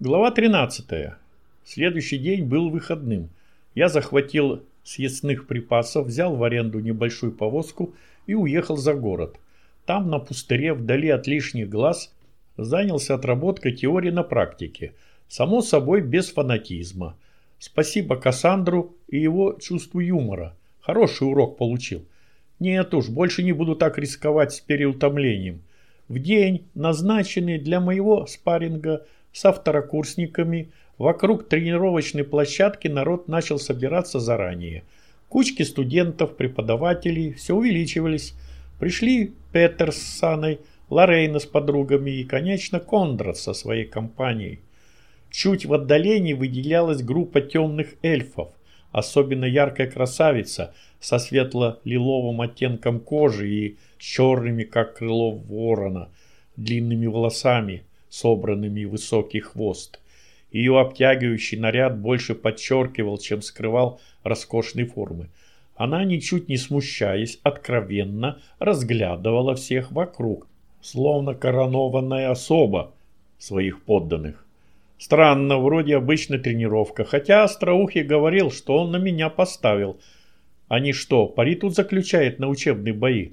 Глава 13. Следующий день был выходным. Я захватил съестных припасов, взял в аренду небольшую повозку и уехал за город. Там, на пустыре, вдали от лишних глаз, занялся отработкой теории на практике. Само собой, без фанатизма. Спасибо Кассандру и его чувству юмора. Хороший урок получил. Нет уж, больше не буду так рисковать с переутомлением. В день, назначенный для моего спарринга со второкурсниками, вокруг тренировочной площадки народ начал собираться заранее. Кучки студентов, преподавателей все увеличивались. Пришли Петер с Саной, Лорейна с подругами и, конечно, Кондрат со своей компанией. Чуть в отдалении выделялась группа темных эльфов, особенно яркая красавица со светло-лиловым оттенком кожи и черными, как крыло ворона, длинными волосами, собранными высокий хвост. Ее обтягивающий наряд больше подчеркивал, чем скрывал роскошные формы. Она, ничуть не смущаясь, откровенно разглядывала всех вокруг, словно коронованная особа своих подданных. Странно, вроде обычная тренировка, хотя Остроухий говорил, что он на меня поставил. Они что, пари тут заключает на учебные бои?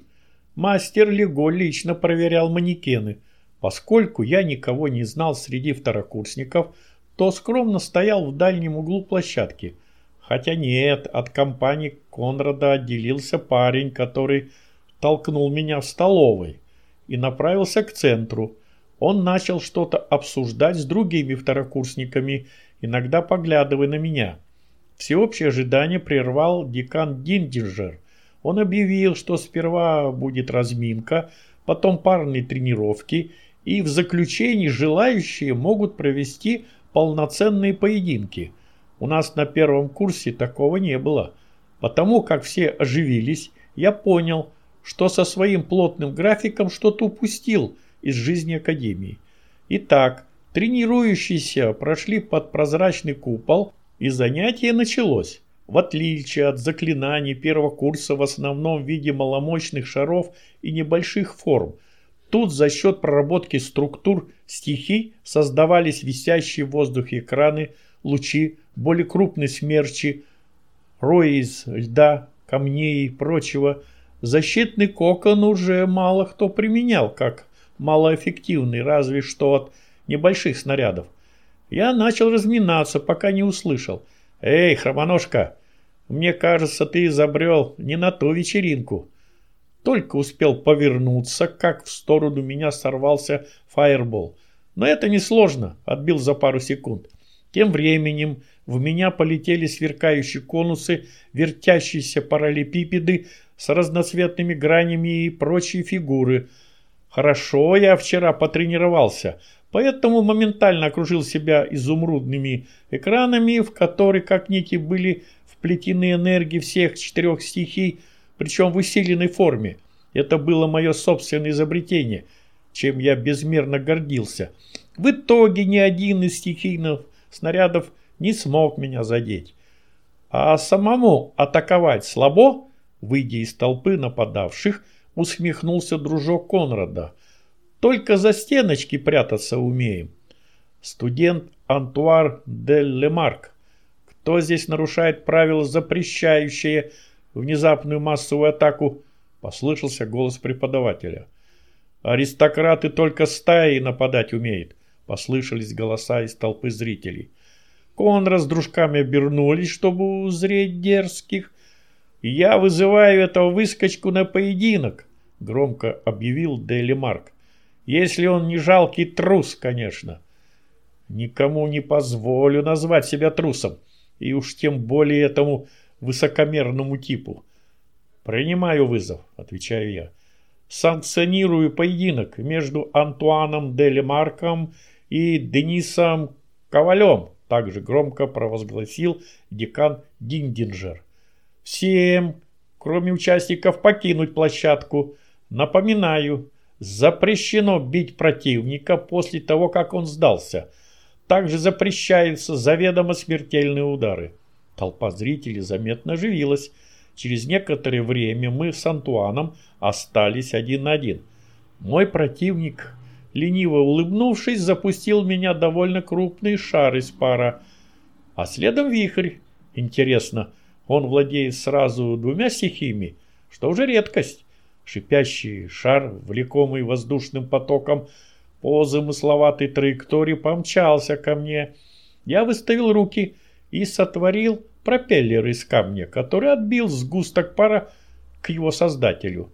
Мастер Лего лично проверял манекены. Поскольку я никого не знал среди второкурсников, то скромно стоял в дальнем углу площадки. Хотя нет, от компании Конрада отделился парень, который толкнул меня в столовой и направился к центру. Он начал что-то обсуждать с другими второкурсниками, иногда поглядывая на меня. Всеобщее ожидание прервал декан Диндинджер. Он объявил, что сперва будет разминка, потом парные тренировки, и в заключении желающие могут провести полноценные поединки. У нас на первом курсе такого не было. Потому как все оживились, я понял, что со своим плотным графиком что-то упустил из жизни Академии. Итак, тренирующиеся прошли под прозрачный купол, и занятие началось. В отличие от заклинаний первого курса в основном в виде маломощных шаров и небольших форм, тут за счет проработки структур стихий создавались висящие в воздухе экраны, лучи, более крупные смерчи, рои из льда, камней и прочего – Защитный кокон уже мало кто применял, как малоэффективный, разве что от небольших снарядов. Я начал разминаться, пока не услышал. «Эй, хромоножка, мне кажется, ты изобрел не на ту вечеринку». Только успел повернуться, как в сторону меня сорвался фаербол. Но это несложно, отбил за пару секунд. Тем временем в меня полетели сверкающие конусы, вертящиеся параллелепипеды, с разноцветными гранями и прочие фигуры. Хорошо я вчера потренировался, поэтому моментально окружил себя изумрудными экранами, в которые, как нити, были вплетены энергии всех четырех стихий, причем в усиленной форме. Это было мое собственное изобретение, чем я безмерно гордился. В итоге ни один из стихийных снарядов не смог меня задеть. А самому атаковать слабо? Выйдя из толпы нападавших, усмехнулся дружок Конрада. «Только за стеночки прятаться умеем». Студент Антуар де Лемарк. Кто здесь нарушает правила, запрещающие внезапную массовую атаку? Послышался голос преподавателя. Аристократы только стаи нападать умеют. Послышались голоса из толпы зрителей. Конрад с дружками обернулись, чтобы узреть дерзких, «Я вызываю этого выскочку на поединок», — громко объявил Дели Марк. «Если он не жалкий трус, конечно». «Никому не позволю назвать себя трусом, и уж тем более этому высокомерному типу». «Принимаю вызов», — отвечаю я. «Санкционирую поединок между Антуаном Дели Марком и Денисом Ковалем», — также громко провозгласил декан Диндинджер. Всем, кроме участников, покинуть площадку. Напоминаю, запрещено бить противника после того, как он сдался. Также запрещаются заведомо смертельные удары. Толпа зрителей заметно оживилась. Через некоторое время мы с Антуаном остались один на один. Мой противник лениво улыбнувшись, запустил в меня довольно крупный шар из пара. А следом вихрь. Интересно, он владеет сразу двумя стихиями, что уже редкость. Шипящий шар, влекомый воздушным потоком, по замысловатой траектории помчался ко мне. Я выставил руки и сотворил пропеллер из камня, который отбил сгусток пара к его создателю.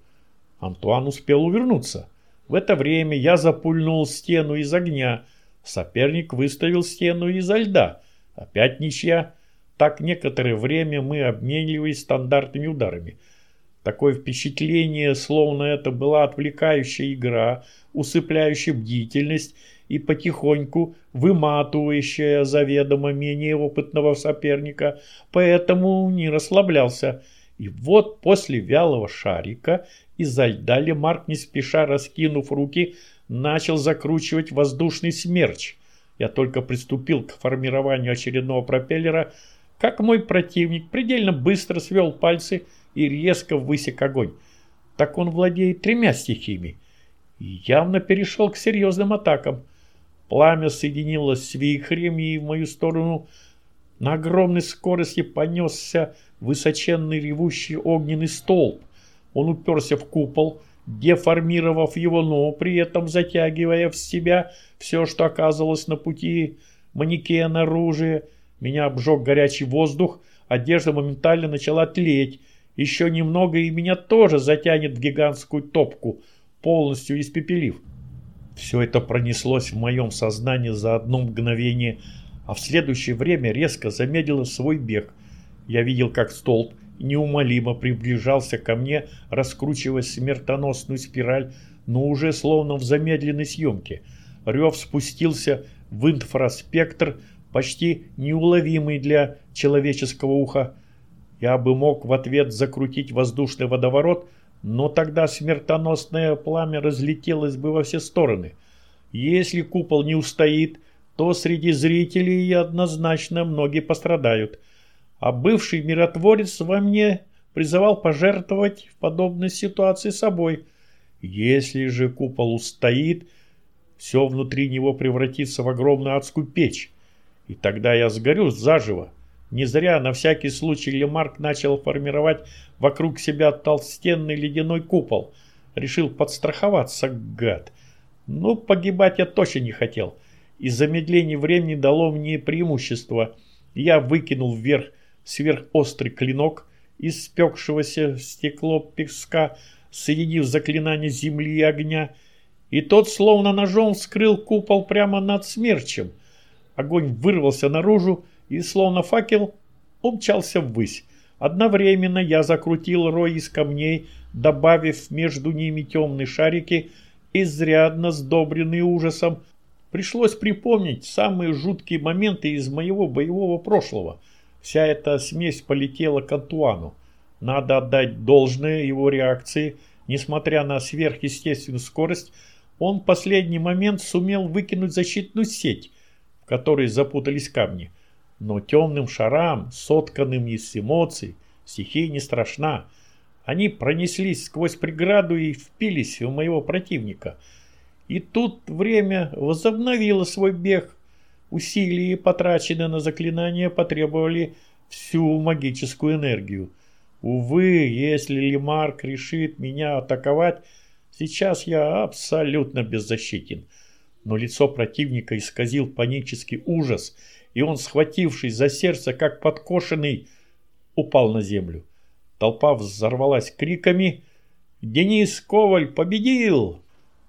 Антуан успел увернуться. В это время я запульнул стену из огня. Соперник выставил стену изо льда. Опять ничья. Так некоторое время мы обменивались стандартными ударами. Такое впечатление, словно это была отвлекающая игра, усыпляющая бдительность и потихоньку выматывающая заведомо менее опытного соперника, поэтому не расслаблялся. И вот после вялого шарика из-за льда Лемарк, не спеша раскинув руки, начал закручивать воздушный смерч. Я только приступил к формированию очередного пропеллера, как мой противник предельно быстро свел пальцы и резко высек огонь. Так он владеет тремя стихиями и явно перешел к серьезным атакам. Пламя соединилось с вихрем и в мою сторону на огромной скорости понесся высоченный ревущий огненный столб. Он уперся в купол, деформировав его, но при этом затягивая в себя все, что оказывалось на пути манекена, оружия. Меня обжег горячий воздух, одежда моментально начала тлеть. Еще немного, и меня тоже затянет в гигантскую топку, полностью испепелив. Все это пронеслось в моем сознании за одно мгновение, а в следующее время резко замедлило свой бег. Я видел, как столб неумолимо приближался ко мне, раскручивая смертоносную спираль, но уже словно в замедленной съемке. Рев спустился в инфраспектр, почти неуловимый для человеческого уха. Я бы мог в ответ закрутить воздушный водоворот, но тогда смертоносное пламя разлетелось бы во все стороны. Если купол не устоит, то среди зрителей однозначно многие пострадают. А бывший миротворец во мне призывал пожертвовать в подобной ситуации собой. Если же купол устоит, все внутри него превратится в огромную адскую печь. И тогда я сгорю заживо. Не зря на всякий случай Лемарк начал формировать вокруг себя толстенный ледяной купол. Решил подстраховаться, гад. Но ну, погибать я точно не хотел. И замедление времени дало мне преимущество. Я выкинул вверх сверхострый клинок из спекшегося в стекло песка, соединив заклинание земли и огня, и тот словно ножом вскрыл купол прямо над смерчем. Огонь вырвался наружу, и, словно факел, умчался ввысь. Одновременно я закрутил рой из камней, добавив между ними темные шарики, изрядно сдобренные ужасом. Пришлось припомнить самые жуткие моменты из моего боевого прошлого. Вся эта смесь полетела к Антуану. Надо отдать должное его реакции. Несмотря на сверхъестественную скорость, он в последний момент сумел выкинуть защитную сеть, в которой запутались камни. Но темным шарам, сотканным из эмоций, стихия не страшна. Они пронеслись сквозь преграду и впились в моего противника. И тут время возобновило свой бег. Усилия, потраченные на заклинание, потребовали всю магическую энергию. Увы, если Лемарк решит меня атаковать, сейчас я абсолютно беззащитен. Но лицо противника исказил панический ужас – и он, схватившись за сердце, как подкошенный, упал на землю. Толпа взорвалась криками «Денис Коваль победил!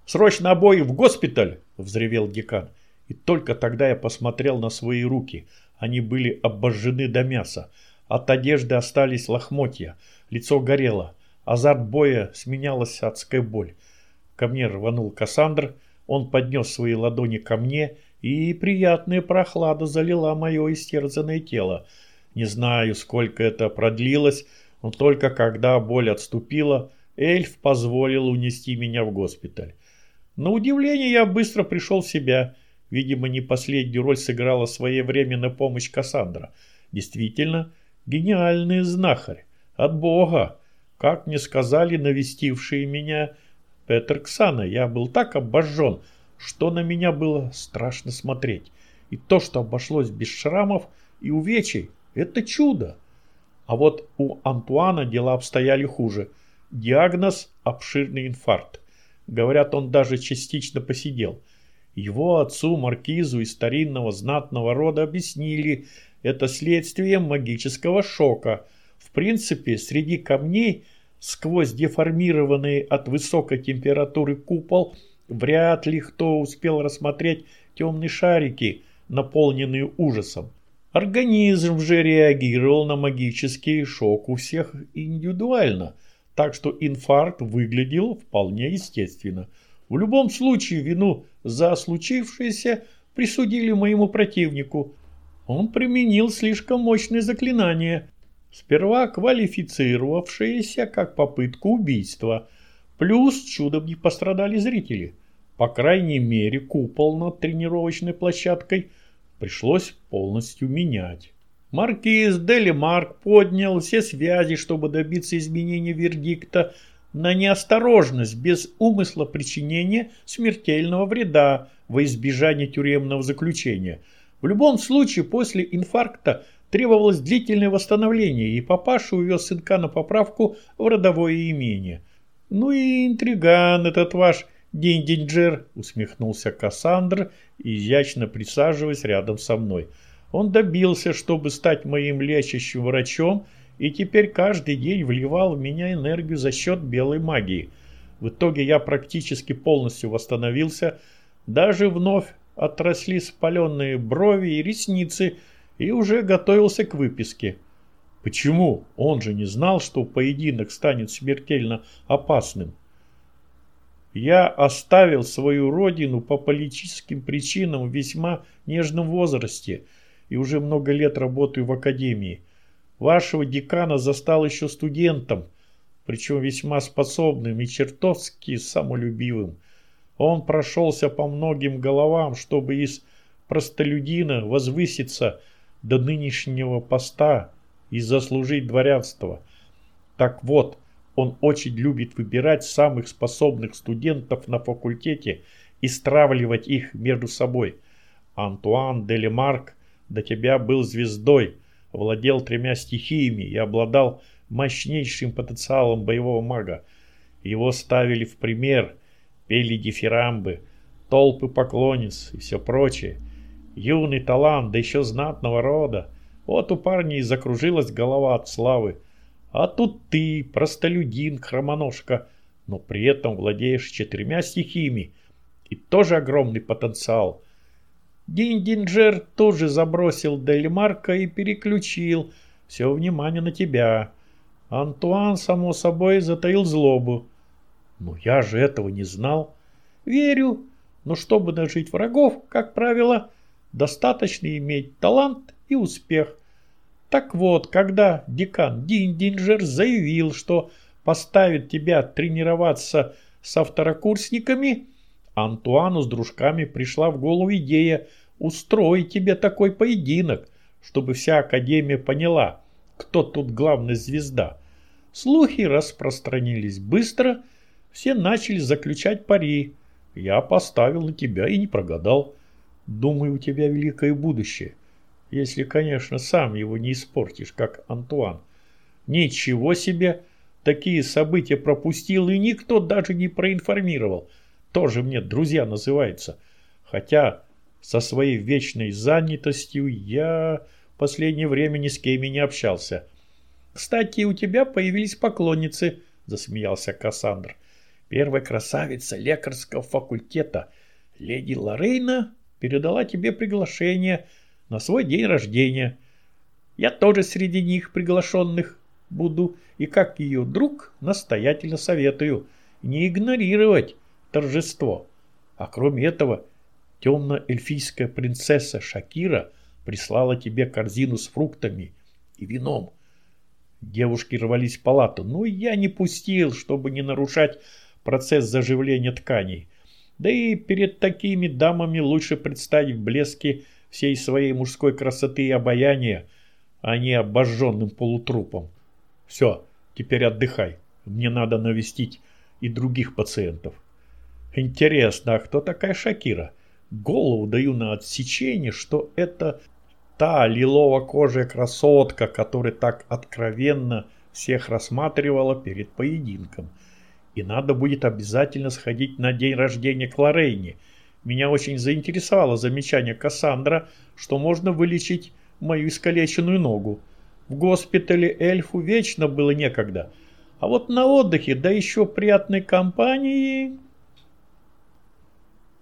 Срочно обои в госпиталь!» – взревел декан. И только тогда я посмотрел на свои руки. Они были обожжены до мяса. От одежды остались лохмотья. Лицо горело. Азарт боя сменялась адская боль. Ко мне рванул Кассандр. Он поднес свои ладони ко мне и приятная прохлада залила мое истерзанное тело. Не знаю, сколько это продлилось, но только когда боль отступила, эльф позволил унести меня в госпиталь. На удивление я быстро пришел в себя. Видимо, не последнюю роль сыграла своевременная помощь Кассандра. Действительно, гениальный знахарь. От Бога. Как мне сказали навестившие меня Петр Ксана, я был так обожжен, что на меня было страшно смотреть. И то, что обошлось без шрамов и увечий, это чудо. А вот у Антуана дела обстояли хуже. Диагноз – обширный инфаркт. Говорят, он даже частично посидел. Его отцу, маркизу из старинного знатного рода объяснили это следствием магического шока. В принципе, среди камней, сквозь деформированный от высокой температуры купол, вряд ли кто успел рассмотреть темные шарики, наполненные ужасом. Организм же реагировал на магический шок у всех индивидуально, так что инфаркт выглядел вполне естественно. В любом случае вину за случившееся присудили моему противнику. Он применил слишком мощное заклинание, сперва квалифицировавшееся как попытку убийства. Плюс чудом не пострадали зрители. По крайней мере, купол над тренировочной площадкой – пришлось полностью менять. Маркиз Делимарк поднял все связи, чтобы добиться изменения вердикта на неосторожность без умысла причинения смертельного вреда во избежание тюремного заключения. В любом случае, после инфаркта требовалось длительное восстановление, и папаша увез сынка на поправку в родовое имение. «Ну и интриган этот ваш Диндинджер, усмехнулся Кассандр, изящно присаживаясь рядом со мной. Он добился, чтобы стать моим лечащим врачом, и теперь каждый день вливал в меня энергию за счет белой магии. В итоге я практически полностью восстановился, даже вновь отросли спаленные брови и ресницы, и уже готовился к выписке. Почему? Он же не знал, что поединок станет смертельно опасным. Я оставил свою родину по политическим причинам в весьма нежном возрасте и уже много лет работаю в академии. Вашего декана застал еще студентом, причем весьма способным и чертовски самолюбивым. Он прошелся по многим головам, чтобы из простолюдина возвыситься до нынешнего поста и заслужить дворянство. Так вот, он очень любит выбирать самых способных студентов на факультете и стравливать их между собой. Антуан де Лемарк до тебя был звездой, владел тремя стихиями и обладал мощнейшим потенциалом боевого мага. Его ставили в пример, пели дифирамбы, толпы поклонниц и все прочее. Юный талант, да еще знатного рода. Вот у парня и закружилась голова от славы. А тут ты, простолюдин, хромоножка, но при этом владеешь четырьмя стихиями и тоже огромный потенциал. Диндинджер тоже забросил Дельмарка и переключил все внимание на тебя. Антуан, само собой, затаил злобу. Но я же этого не знал. Верю, но чтобы нажить врагов, как правило, достаточно иметь талант и успех – так вот, когда декан Диндинджер заявил, что поставит тебя тренироваться со второкурсниками, Антуану с дружками пришла в голову идея устроить тебе такой поединок, чтобы вся Академия поняла, кто тут главная звезда. Слухи распространились быстро, все начали заключать пари. Я поставил на тебя и не прогадал. Думаю, у тебя великое будущее. Если, конечно, сам его не испортишь, как Антуан. Ничего себе! Такие события пропустил, и никто даже не проинформировал. Тоже мне друзья называется. Хотя со своей вечной занятостью я в последнее время ни с кем не общался. «Кстати, у тебя появились поклонницы», – засмеялся Кассандр. «Первая красавица лекарского факультета, леди Лорейна, передала тебе приглашение – на свой день рождения. Я тоже среди них приглашенных буду, и как ее друг настоятельно советую не игнорировать торжество. А кроме этого, темно-эльфийская принцесса Шакира прислала тебе корзину с фруктами и вином. Девушки рвались в палату, но я не пустил, чтобы не нарушать процесс заживления тканей. Да и перед такими дамами лучше представить блески всей своей мужской красоты и обаяния, а не обожженным полутрупом. Все, теперь отдыхай. Мне надо навестить и других пациентов. Интересно, а кто такая Шакира? Голову даю на отсечение, что это та лилово-кожая красотка, которая так откровенно всех рассматривала перед поединком. И надо будет обязательно сходить на день рождения к Лорейне. Меня очень заинтересовало замечание Кассандра, что можно вылечить мою искалеченную ногу. В госпитале эльфу вечно было некогда. А вот на отдыхе, да еще приятной компании...